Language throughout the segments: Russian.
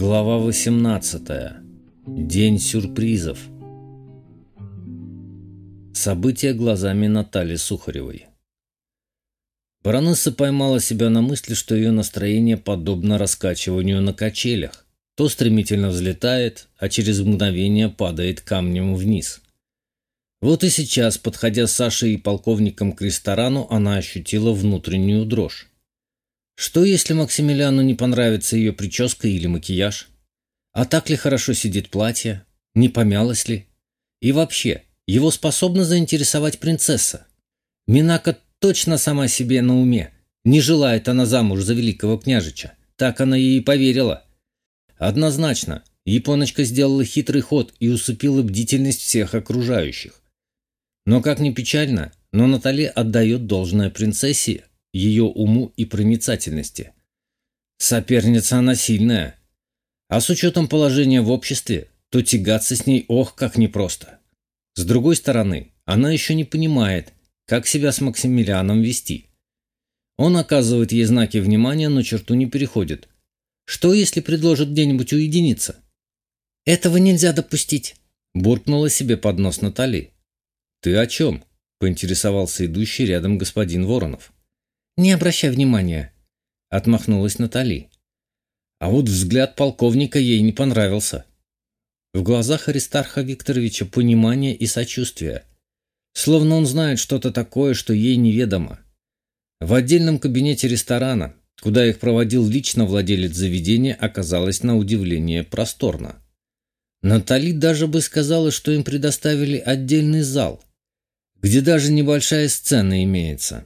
Глава 18. День сюрпризов. События глазами Натальи Сухаревой. Баронесса поймала себя на мысли, что ее настроение подобно раскачиванию на качелях. То стремительно взлетает, а через мгновение падает камнем вниз. Вот и сейчас, подходя с Сашей и полковником к ресторану, она ощутила внутреннюю дрожь. Что, если Максимилиану не понравится ее прическа или макияж? А так ли хорошо сидит платье? Не помялось ли? И вообще, его способна заинтересовать принцесса. Минака точно сама себе на уме. Не желает она замуж за великого княжича. Так она ей и поверила. Однозначно, японочка сделала хитрый ход и усыпила бдительность всех окружающих. Но, как ни печально, но Натали отдает должное принцессе ее уму и проницательности. Соперница она сильная. А с учетом положения в обществе, то тягаться с ней ох, как непросто. С другой стороны, она еще не понимает, как себя с Максимилианом вести. Он оказывает ей знаки внимания, но черту не переходит. Что, если предложит где-нибудь уединиться? «Этого нельзя допустить», – буркнула себе под нос Натали. «Ты о чем?» – поинтересовался идущий рядом господин Воронов. «Не обращай внимания», — отмахнулась Натали. А вот взгляд полковника ей не понравился. В глазах Аристарха Викторовича понимание и сочувствие. Словно он знает что-то такое, что ей неведомо. В отдельном кабинете ресторана, куда их проводил лично владелец заведения, оказалось на удивление просторно. Натали даже бы сказала, что им предоставили отдельный зал, где даже небольшая сцена имеется.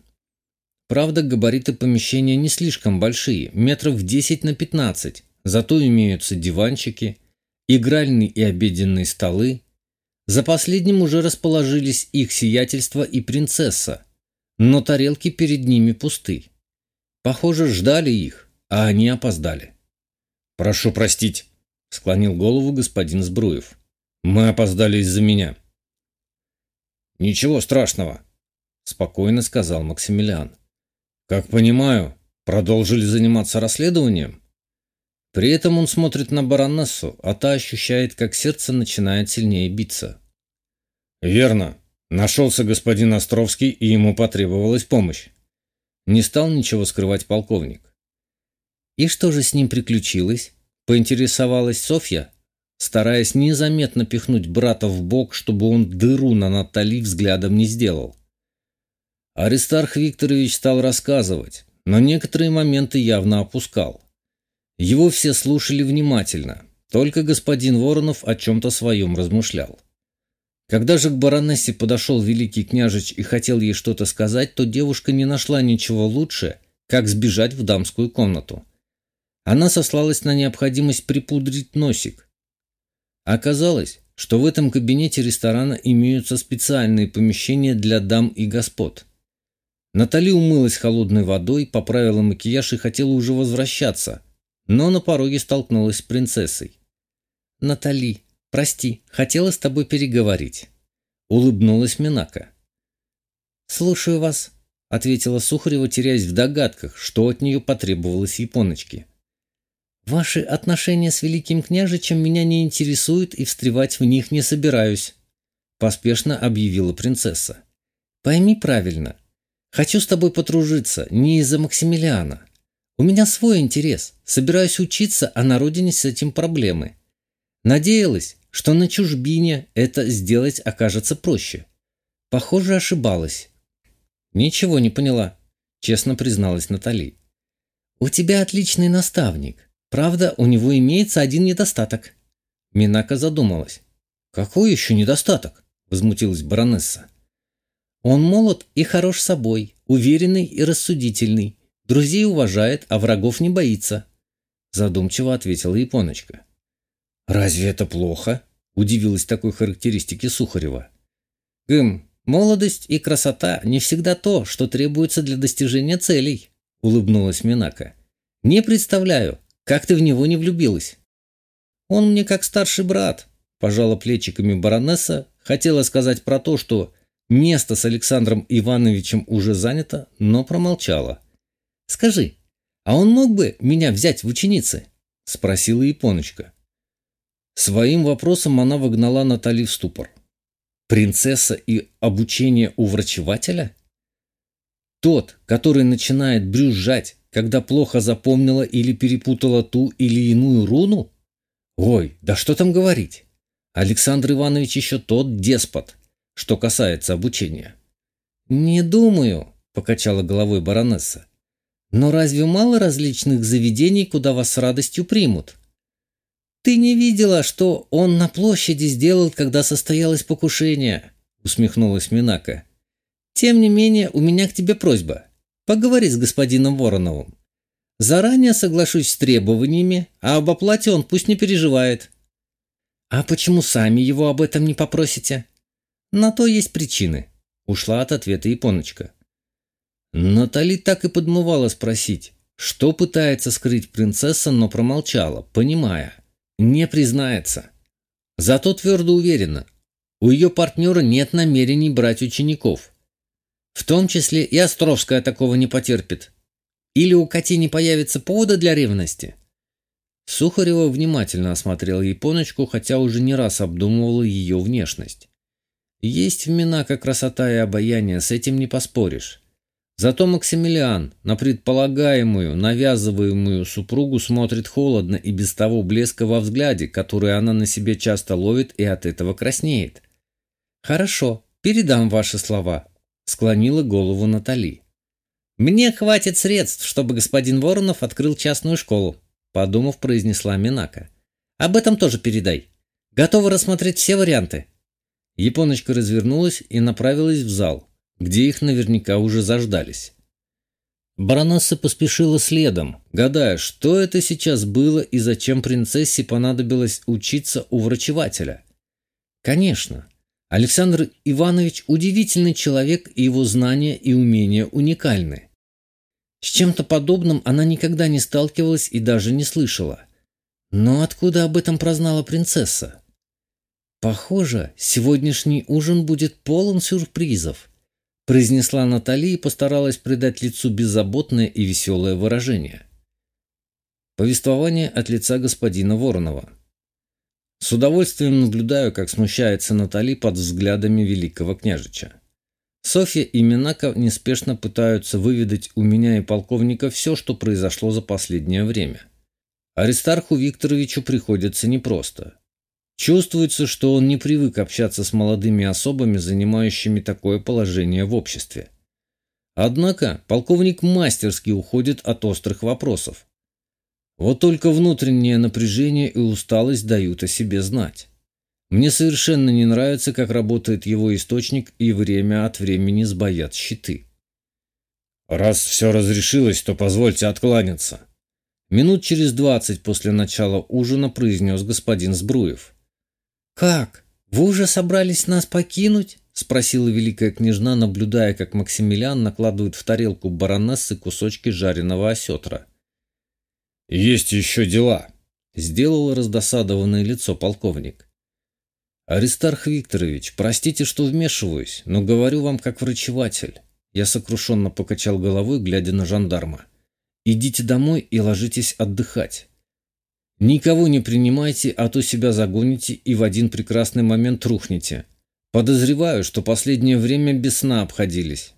Правда, габариты помещения не слишком большие, метров 10 на 15, зато имеются диванчики, игральные и обеденные столы. За последним уже расположились их сиятельство и принцесса, но тарелки перед ними пусты. Похоже, ждали их, а они опоздали. «Прошу простить», — склонил голову господин Сбруев. «Мы опоздали из-за меня». «Ничего страшного», — спокойно сказал Максимилиан. Как понимаю, продолжили заниматься расследованием? При этом он смотрит на баронессу, а та ощущает, как сердце начинает сильнее биться. Верно. Нашелся господин Островский, и ему потребовалась помощь. Не стал ничего скрывать полковник. И что же с ним приключилось? Поинтересовалась Софья, стараясь незаметно пихнуть брата в бок, чтобы он дыру на Натали взглядом не сделал. Аристарх Викторович стал рассказывать, но некоторые моменты явно опускал. Его все слушали внимательно, только господин Воронов о чем-то своем размышлял. Когда же к баронессе подошел великий княжич и хотел ей что-то сказать, то девушка не нашла ничего лучше, как сбежать в дамскую комнату. Она сослалась на необходимость припудрить носик. Оказалось, что в этом кабинете ресторана имеются специальные помещения для дам и господ – Натали умылась холодной водой, поправила макияж и хотела уже возвращаться, но на пороге столкнулась с принцессой. «Натали, прости, хотела с тобой переговорить», — улыбнулась Минака. «Слушаю вас», — ответила Сухарева, теряясь в догадках, что от нее потребовалось японочке. «Ваши отношения с великим княжичем меня не интересуют и встревать в них не собираюсь», — поспешно объявила принцесса. «Пойми правильно, Хочу с тобой подружиться не из-за Максимилиана. У меня свой интерес. Собираюсь учиться, а на родине с этим проблемы. Надеялась, что на чужбине это сделать окажется проще. Похоже, ошибалась. Ничего не поняла, честно призналась Натали. У тебя отличный наставник. Правда, у него имеется один недостаток. Минака задумалась. Какой еще недостаток? Возмутилась баронесса. Он молод и хорош собой, уверенный и рассудительный, друзей уважает, а врагов не боится», – задумчиво ответила Японочка. «Разве это плохо?» – удивилась такой характеристике Сухарева. «Гм, молодость и красота не всегда то, что требуется для достижения целей», – улыбнулась Минака. «Не представляю, как ты в него не влюбилась». «Он мне как старший брат», – пожала плечиками баронесса, хотела сказать про то, что Место с Александром Ивановичем уже занято, но промолчала. «Скажи, а он мог бы меня взять в ученицы?» – спросила Японочка. Своим вопросом она вогнала Натали в ступор. Принцесса и обучение у врачевателя? Тот, который начинает брюзжать, когда плохо запомнила или перепутала ту или иную руну? Ой, да что там говорить. Александр Иванович еще тот деспот, что касается обучения. «Не думаю», – покачала головой баронесса. «Но разве мало различных заведений, куда вас с радостью примут?» «Ты не видела, что он на площади сделал, когда состоялось покушение?» – усмехнулась Минака. «Тем не менее, у меня к тебе просьба. Поговори с господином Вороновым. Заранее соглашусь с требованиями, а об оплате он пусть не переживает». «А почему сами его об этом не попросите?» «На то есть причины», Ушла от ответа японочка. Натали так и подмывала спросить, что пытается скрыть принцесса, но промолчала, понимая. Не признается. Зато твердо уверена, у ее партнера нет намерений брать учеников. В том числе и Островская такого не потерпит. Или у Кати не появится повода для ревности? Сухарева внимательно осмотрела японочку, хотя уже не раз обдумывала ее внешность. Есть в Минака красота и обаяние, с этим не поспоришь. Зато Максимилиан на предполагаемую, навязываемую супругу смотрит холодно и без того блеска во взгляде, который она на себе часто ловит и от этого краснеет. «Хорошо, передам ваши слова», — склонила голову Натали. «Мне хватит средств, чтобы господин Воронов открыл частную школу», — подумав, произнесла Минака. «Об этом тоже передай. Готова рассмотреть все варианты». Японочка развернулась и направилась в зал, где их наверняка уже заждались. Баронесса поспешила следом, гадая, что это сейчас было и зачем принцессе понадобилось учиться у врачевателя. Конечно, Александр Иванович удивительный человек, и его знания и умения уникальны. С чем-то подобным она никогда не сталкивалась и даже не слышала. Но откуда об этом прознала принцесса? «Похоже, сегодняшний ужин будет полон сюрпризов», произнесла Натали и постаралась придать лицу беззаботное и веселое выражение. Повествование от лица господина Воронова. С удовольствием наблюдаю, как смущается Натали под взглядами великого княжича. Софья и Минака неспешно пытаются выведать у меня и полковника все, что произошло за последнее время. Аристарху Викторовичу приходится непросто. Чувствуется, что он не привык общаться с молодыми особами, занимающими такое положение в обществе. Однако полковник мастерски уходит от острых вопросов. Вот только внутреннее напряжение и усталость дают о себе знать. Мне совершенно не нравится, как работает его источник и время от времени сбоят щиты. «Раз все разрешилось, то позвольте откланяться», Минут через двадцать после начала ужина произнес господин Сбруев. «Как? Вы уже собрались нас покинуть?» — спросила великая княжна, наблюдая, как Максимилиан накладывает в тарелку баронессы кусочки жареного осетра. «Есть еще дела», — сделал раздосадованное лицо полковник. «Аристарх Викторович, простите, что вмешиваюсь, но говорю вам как врачеватель». Я сокрушенно покачал головой, глядя на жандарма. «Идите домой и ложитесь отдыхать. Никого не принимайте, а то себя загоните и в один прекрасный момент рухнете. Подозреваю, что последнее время без сна обходились.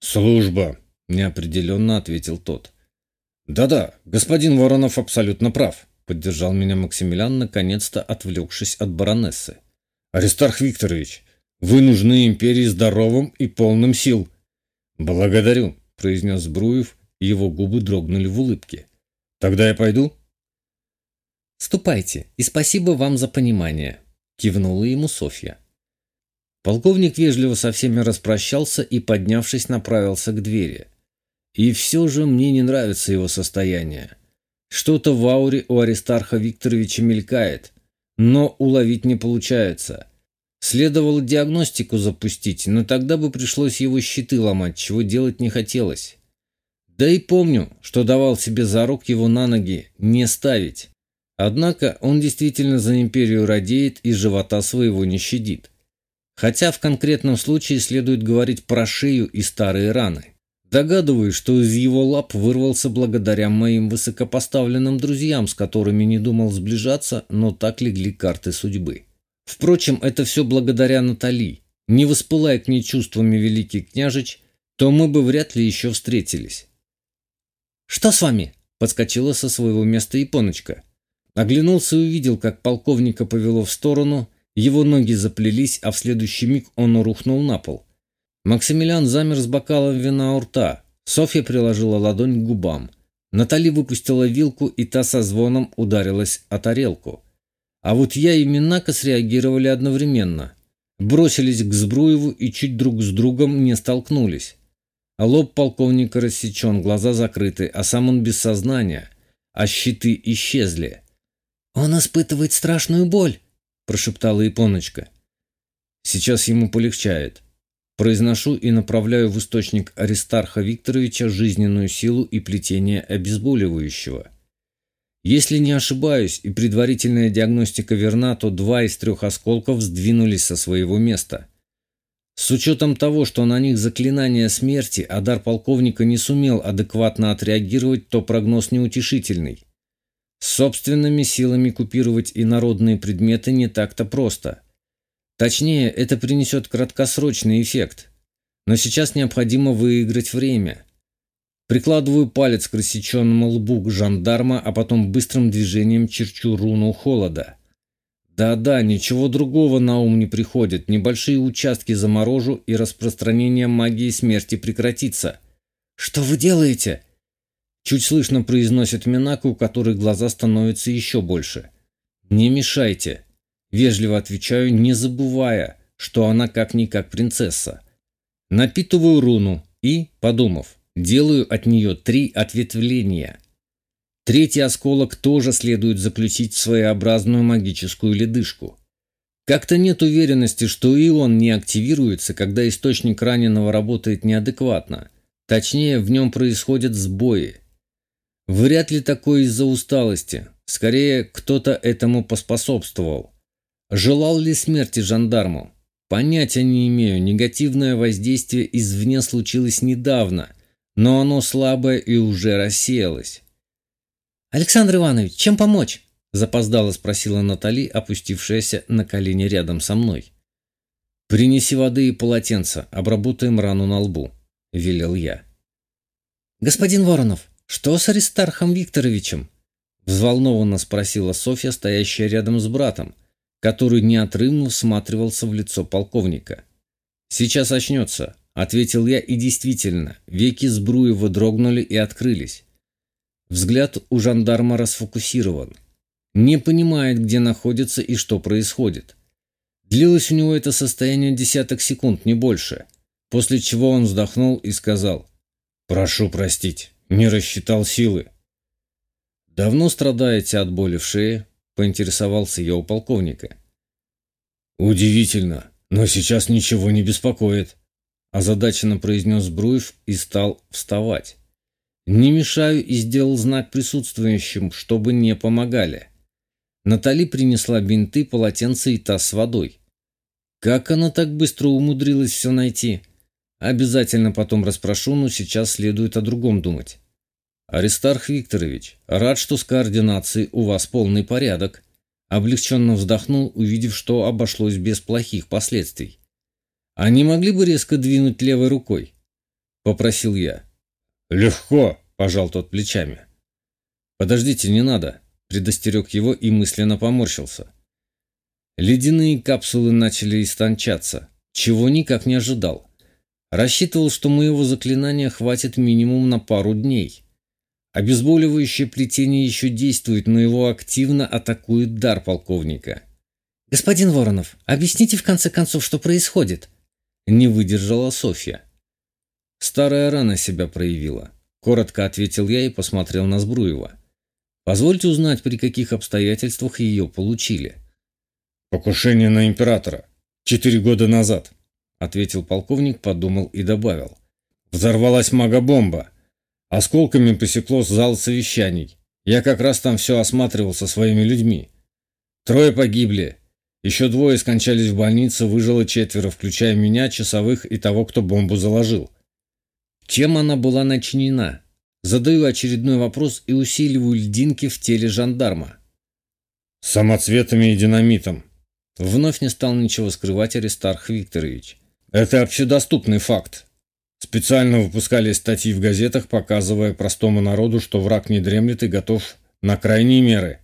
Служба, неопределенно ответил тот. Да-да, господин Воронов абсолютно прав, поддержал меня Максимилиан, наконец-то отвлекшись от баронессы. Аристарх Викторович, вы нужны империи здоровым и полным сил. Благодарю, произнес Бруев, его губы дрогнули в улыбке. Тогда я пойду? «Ступайте, и спасибо вам за понимание», – кивнула ему Софья. Полковник вежливо со всеми распрощался и, поднявшись, направился к двери. И все же мне не нравится его состояние. Что-то в ауре у Аристарха Викторовича мелькает, но уловить не получается. Следовало диагностику запустить, но тогда бы пришлось его щиты ломать, чего делать не хотелось. Да и помню, что давал себе за рук его на ноги не ставить. Однако он действительно за империю радеет и живота своего не щадит. Хотя в конкретном случае следует говорить про шею и старые раны. Догадываюсь, что из его лап вырвался благодаря моим высокопоставленным друзьям, с которыми не думал сближаться, но так легли карты судьбы. Впрочем, это все благодаря Натали. Не воспылая к ней чувствами великий княжич, то мы бы вряд ли еще встретились. «Что с вами?» – подскочила со своего места Японочка. Оглянулся и увидел, как полковника повело в сторону, его ноги заплелись, а в следующий миг он рухнул на пол. Максимилиан замер с бокалом вина у рта. Софья приложила ладонь к губам. Натали выпустила вилку, и та со звоном ударилась о тарелку. А вот я и Минака среагировали одновременно. Бросились к Збруеву и чуть друг с другом не столкнулись. Лоб полковника рассечен, глаза закрыты, а сам он без сознания, а щиты исчезли. «Он испытывает страшную боль», – прошептала Японочка. «Сейчас ему полегчает. Произношу и направляю в источник Аристарха Викторовича жизненную силу и плетение обезболивающего. Если не ошибаюсь и предварительная диагностика верна, то два из трех осколков сдвинулись со своего места. С учетом того, что на них заклинание смерти, а дар полковника не сумел адекватно отреагировать, то прогноз неутешительный. С собственными силами купировать инородные предметы не так-то просто – Точнее, это принесет краткосрочный эффект. Но сейчас необходимо выиграть время. Прикладываю палец к рассеченному лбу жандарма, а потом быстрым движением черчу руну холода. Да-да, ничего другого на ум не приходит. Небольшие участки заморожу, и распространение магии смерти прекратится. «Что вы делаете?» Чуть слышно произносит Минаку, у которой глаза становятся еще больше. «Не мешайте!» Вежливо отвечаю, не забывая, что она как-никак принцесса. Напитываю руну и, подумав, делаю от нее три ответвления. Третий осколок тоже следует заключить в своеобразную магическую ледышку. Как-то нет уверенности, что и он не активируется, когда источник раненого работает неадекватно. Точнее, в нем происходят сбои. Вряд ли такое из-за усталости. Скорее, кто-то этому поспособствовал. Желал ли смерти жандарму? Понятия не имею, негативное воздействие извне случилось недавно, но оно слабое и уже рассеялось. «Александр Иванович, чем помочь?» – запоздало спросила Натали, опустившаяся на колени рядом со мной. «Принеси воды и полотенце, обработаем рану на лбу», – велел я. «Господин Воронов, что с Аристархом Викторовичем?» – взволнованно спросила Софья, стоящая рядом с братом – который неотрывно всматривался в лицо полковника. «Сейчас очнется», — ответил я, и действительно, веки Сбруева дрогнули и открылись. Взгляд у жандарма расфокусирован. Не понимает, где находится и что происходит. Длилось у него это состояние десяток секунд, не больше, после чего он вздохнул и сказал «Прошу простить, не рассчитал силы». «Давно страдаете от боли в шее?» поинтересовался я у полковника. «Удивительно, но сейчас ничего не беспокоит», озадаченно произнес Бруев и стал вставать. «Не мешаю» и сделал знак присутствующим, чтобы не помогали. Натали принесла бинты, полотенце и таз с водой. Как она так быстро умудрилась все найти? Обязательно потом расспрошу, но сейчас следует о другом думать. «Аристарх Викторович, рад, что с координацией у вас полный порядок». Облегченно вздохнул, увидев, что обошлось без плохих последствий. «А не могли бы резко двинуть левой рукой?» – попросил я. «Легко!» – пожал тот плечами. «Подождите, не надо!» – предостерег его и мысленно поморщился. Ледяные капсулы начали истончаться, чего никак не ожидал. Рассчитывал, что моего заклинания хватит минимум на пару дней – Обезболивающее плетение еще действует, но его активно атакует дар полковника. «Господин Воронов, объясните в конце концов, что происходит?» Не выдержала Софья. «Старая рана себя проявила», — коротко ответил я и посмотрел на Сбруева. «Позвольте узнать, при каких обстоятельствах ее получили». «Покушение на императора. Четыре года назад», — ответил полковник, подумал и добавил. «Взорвалась магобомба. Осколками посекло зал совещаний. Я как раз там все осматривал со своими людьми. Трое погибли. Еще двое скончались в больнице, выжило четверо, включая меня, часовых и того, кто бомбу заложил. Чем она была начинена? Задаю очередной вопрос и усиливаю льдинки в теле жандарма. Самоцветами и динамитом. Вновь не стал ничего скрывать Аристарх Викторович. Это общедоступный факт. Специально выпускали статьи в газетах, показывая простому народу, что враг не дремлет и готов на крайние меры.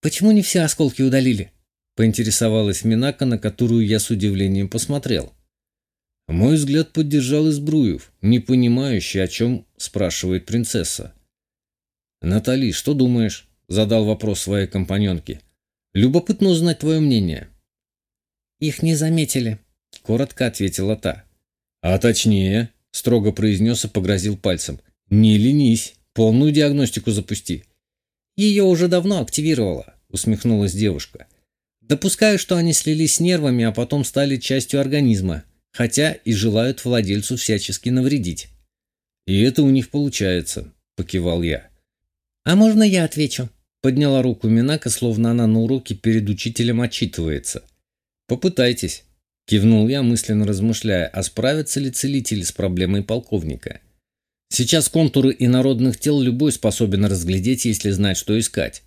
«Почему не все осколки удалили?» – поинтересовалась Минака, на которую я с удивлением посмотрел. Мой взгляд поддержал Избруев, не понимающий, о чем спрашивает принцесса. «Натали, что думаешь?» – задал вопрос своей компаньонке. «Любопытно узнать твое мнение». «Их не заметили», – коротко ответила та. «А точнее», – строго произнес и погрозил пальцем. «Не ленись, полную диагностику запусти». «Ее уже давно активировала», – усмехнулась девушка. «Допускаю, что они слились с нервами, а потом стали частью организма, хотя и желают владельцу всячески навредить». «И это у них получается», – покивал я. «А можно я отвечу?» – подняла руку Минака, словно она на уроке перед учителем отчитывается. «Попытайтесь», – кивнул я, мысленно размышляя, а справятся ли целители с проблемой полковника. Сейчас контуры инородных тел любой способен разглядеть, если знать, что искать.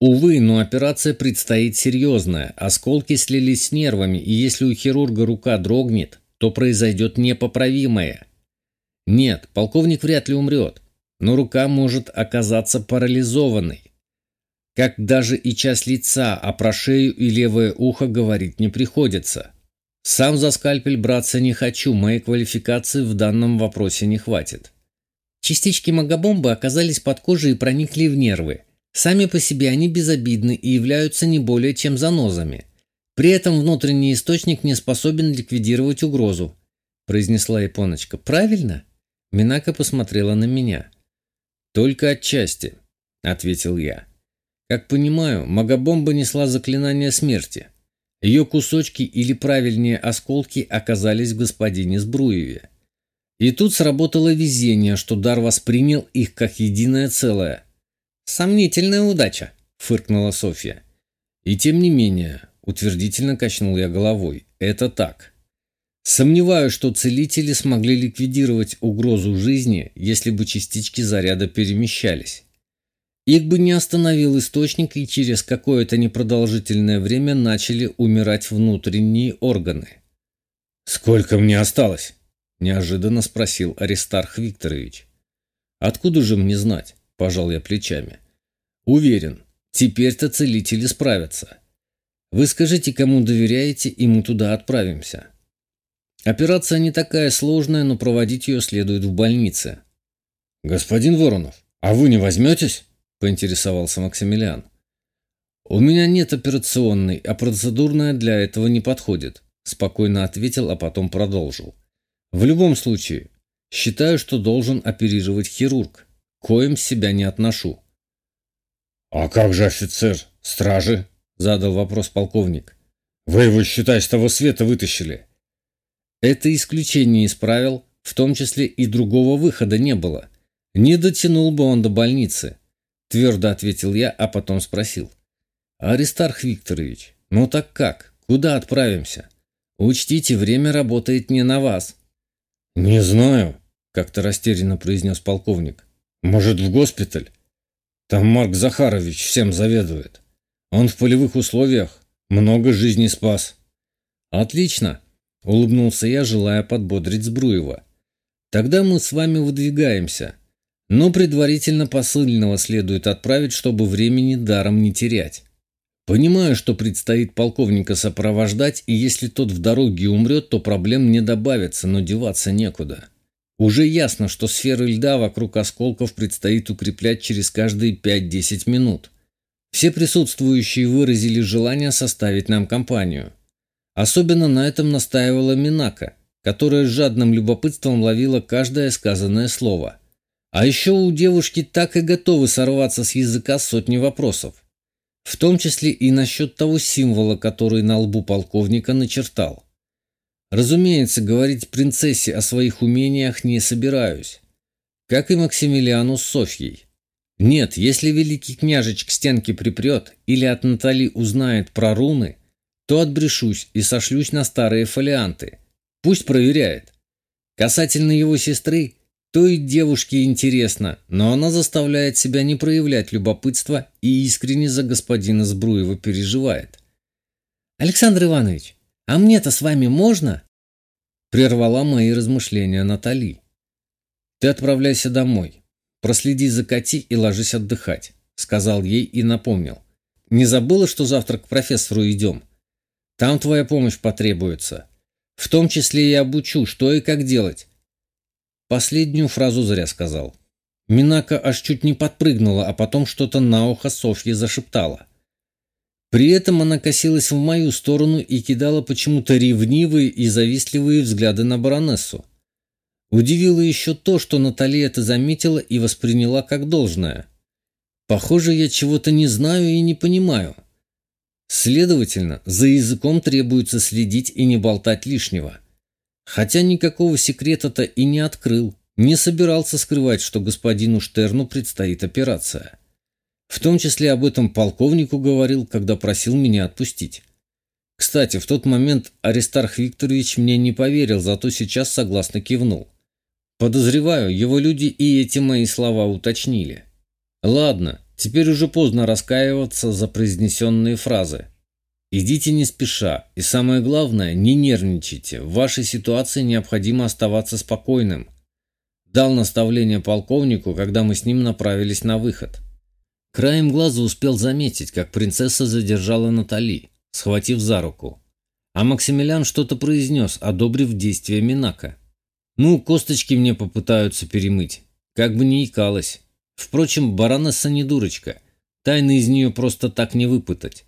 Увы, но операция предстоит серьезная. Осколки слились с нервами, и если у хирурга рука дрогнет, то произойдет непоправимое. Нет, полковник вряд ли умрет, но рука может оказаться парализованной. Как даже и часть лица, а про шею и левое ухо говорить не приходится. Сам за скальпель браться не хочу, моей квалификации в данном вопросе не хватит. Частички магобомбы оказались под кожей и проникли в нервы. Сами по себе они безобидны и являются не более чем занозами. При этом внутренний источник не способен ликвидировать угрозу, произнесла японочка. Правильно? Минака посмотрела на меня. Только отчасти, ответил я. Как понимаю, магобомба несла заклинание смерти. Ее кусочки или правильнее осколки оказались в господине Сбруеве. И тут сработало везение, что дар воспринял их как единое целое – «Сомнительная удача», — фыркнула Софья. «И тем не менее», — утвердительно качнул я головой, — «это так. Сомневаюсь, что целители смогли ликвидировать угрозу жизни, если бы частички заряда перемещались. Их бы не остановил источник, и через какое-то непродолжительное время начали умирать внутренние органы. «Сколько мне осталось?» – неожиданно спросил Аристарх Викторович. «Откуда же мне знать? пожал я плечами. Уверен, теперь-то целители справятся. Вы скажите, кому доверяете, и мы туда отправимся. Операция не такая сложная, но проводить ее следует в больнице. Господин Воронов, а вы не возьметесь? Поинтересовался Максимилиан. У меня нет операционной, а процедурная для этого не подходит, спокойно ответил, а потом продолжил. В любом случае, считаю, что должен оперировать хирург коим себя не отношу. «А как же офицер стражи?» – задал вопрос полковник. «Вы его, считай, с того света вытащили». Это исключение из правил, в том числе и другого выхода не было. Не дотянул бы он до больницы. Твердо ответил я, а потом спросил. «Аристарх Викторович, ну так как? Куда отправимся? Учтите, время работает не на вас». «Не знаю», – как-то растерянно произнес полковник. Может, в госпиталь? Там Марк Захарович всем заведует. Он в полевых условиях много жизней спас. Отлично, улыбнулся я, желая подбодрить Сбруева. Тогда мы с вами выдвигаемся. Но предварительно посыльного следует отправить, чтобы времени даром не терять. Понимаю, что предстоит полковника сопровождать, и если тот в дороге умрет, то проблем не добавится, но деваться некуда. Уже ясно, что сферы льда вокруг осколков предстоит укреплять через каждые 5-10 минут. Все присутствующие выразили желание составить нам компанию. Особенно на этом настаивала Минака, которая с жадным любопытством ловила каждое сказанное слово. А еще у девушки так и готовы сорваться с языка сотни вопросов. В том числе и насчет того символа, который на лбу полковника начертал. Разумеется, говорить принцессе о своих умениях не собираюсь. Как и Максимилиану с Софьей. Нет, если великий княжеч к стенке припрет или от Натали узнает про руны, то отбрешусь и сошлюсь на старые фолианты. Пусть проверяет. Касательно его сестры, то и девушке интересно, но она заставляет себя не проявлять любопытства и искренне за господина Збруева переживает. «Александр Иванович, а мне-то с вами можно?» Прервала мои размышления Натали. «Ты отправляйся домой. Проследи за Кати и ложись отдыхать», — сказал ей и напомнил. «Не забыла, что завтра к профессору идем? Там твоя помощь потребуется. В том числе и обучу, что и как делать. Последнюю фразу зря сказал. Минака аж чуть не подпрыгнула, а потом что-то на ухо Софье зашептала. При этом она косилась в мою сторону и кидала почему-то ревнивые и завистливые взгляды на баронессу. Удивило еще то, что Наталья это заметила и восприняла как должное. Похоже, я чего-то не знаю и не понимаю. Следовательно, за языком требуется следить и не болтать лишнего. Хотя никакого секрета-то и не открыл, не собирался скрывать, что господину Штерну предстоит операция. В том числе об этом полковнику говорил, когда просил меня отпустить. Кстати, в тот момент Аристарх Викторович мне не поверил, зато сейчас согласно кивнул. Подозреваю, его люди и эти мои слова уточнили. Ладно, теперь уже поздно раскаиваться за произнесенные фразы. Идите не спеша, и самое главное, не нервничайте. В вашей ситуации необходимо оставаться спокойным. Дал наставление полковнику, когда мы с ним направились на выход. Краем глаза успел заметить, как принцесса задержала Натали, схватив за руку. А Максимилиан что-то произнес, одобрив действия Минака. Ну, косточки мне попытаются перемыть. Как бы не икалась. Впрочем, баронесса не дурочка. Тайны из нее просто так не выпытать.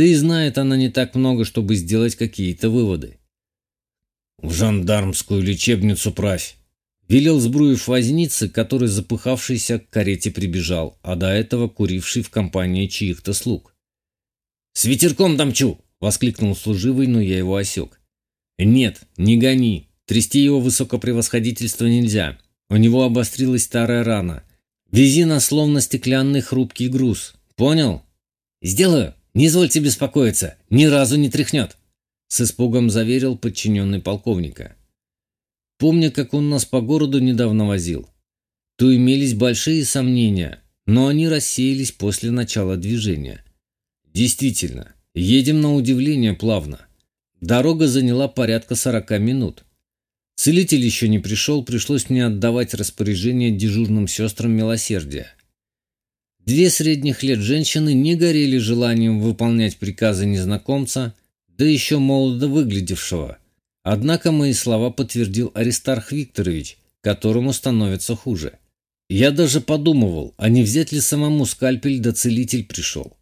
Да и знает она не так много, чтобы сделать какие-то выводы. «В жандармскую лечебницу правь!» Велел Сбруев вознице, который запыхавшийся к карете прибежал, а до этого куривший в компании чьих-то слуг. «С ветерком дамчу!» — воскликнул служивый, но я его осек. «Нет, не гони. Трясти его высокопревосходительство нельзя. У него обострилась старая рана. Вези на словно стеклянный хрупкий груз. Понял?» «Сделаю!» «Не извольте беспокоиться, ни разу не тряхнет», — с испугом заверил подчиненный полковника. Помня, как он нас по городу недавно возил, то имелись большие сомнения, но они рассеялись после начала движения. Действительно, едем на удивление плавно. Дорога заняла порядка сорока минут. Целитель еще не пришел, пришлось мне отдавать распоряжение дежурным сестрам милосердия. Две средних лет женщины не горели желанием выполнять приказы незнакомца, да еще молодо выглядевшего. Однако мои слова подтвердил Аристарх Викторович, которому становится хуже. Я даже подумывал, а не взять ли самому скальпель да целитель пришел.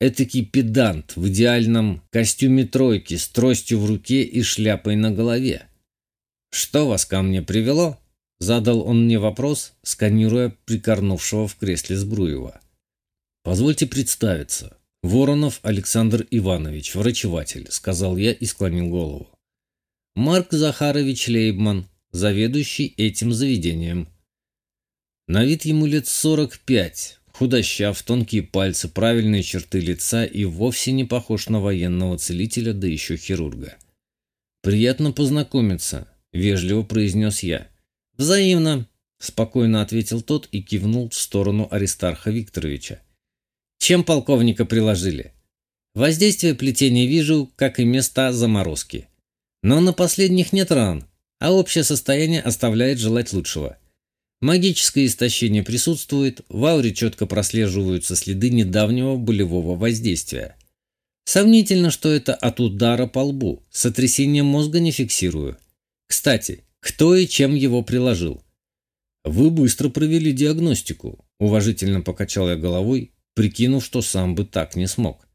Этакий педант в идеальном костюме тройки с тростью в руке и шляпой на голове. «Что вас ко мне привело?» Задал он мне вопрос, сканируя прикорнувшего в кресле Сбруева. «Позвольте представиться. Воронов Александр Иванович, врачеватель», — сказал я и склонил голову. «Марк Захарович Лейбман, заведующий этим заведением». На вид ему лет сорок пять, худощав, тонкие пальцы, правильные черты лица и вовсе не похож на военного целителя, да еще хирурга. «Приятно познакомиться», — вежливо произнес я. «Взаимно», — спокойно ответил тот и кивнул в сторону Аристарха Викторовича. «Чем полковника приложили?» «Воздействие плетения вижу, как и места заморозки. Но на последних нет ран, а общее состояние оставляет желать лучшего. Магическое истощение присутствует, в ауре четко прослеживаются следы недавнего болевого воздействия. Сомнительно, что это от удара по лбу, сотрясение мозга не фиксирую. Кстати, кто и чем его приложил. «Вы быстро провели диагностику», – уважительно покачал я головой, прикинув, что сам бы так не смог.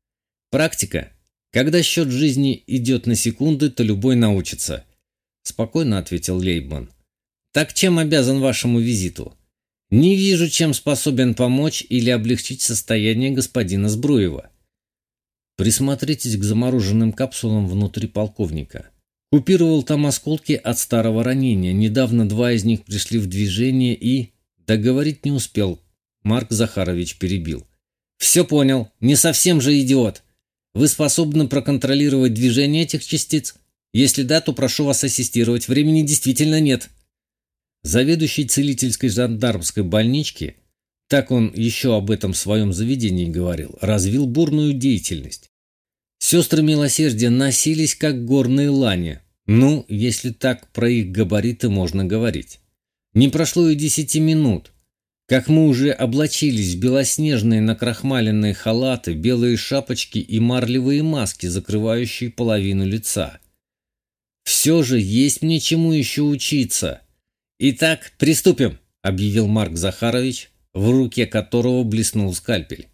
«Практика. Когда счет жизни идет на секунды, то любой научится», – спокойно ответил Лейбман. «Так чем обязан вашему визиту? Не вижу, чем способен помочь или облегчить состояние господина Сбруева». Присмотритесь к замороженным капсулам внутри полковника. Купировал там осколки от старого ранения. Недавно два из них пришли в движение и... Договорить не успел. Марк Захарович перебил. «Все понял. Не совсем же идиот. Вы способны проконтролировать движение этих частиц?» Если да, то прошу вас ассистировать. Времени действительно нет. Заведующий целительской жандармской больнички, так он еще об этом в своем заведении говорил, развил бурную деятельность. Сестры милосердия носились, как горные лани. Ну, если так про их габариты можно говорить. Не прошло и десяти минут, как мы уже облачились в белоснежные накрахмаленные халаты, белые шапочки и марлевые маски, закрывающие половину лица. Все же есть мне чему еще учиться. Итак, приступим, объявил Марк Захарович, в руке которого блеснул скальпель.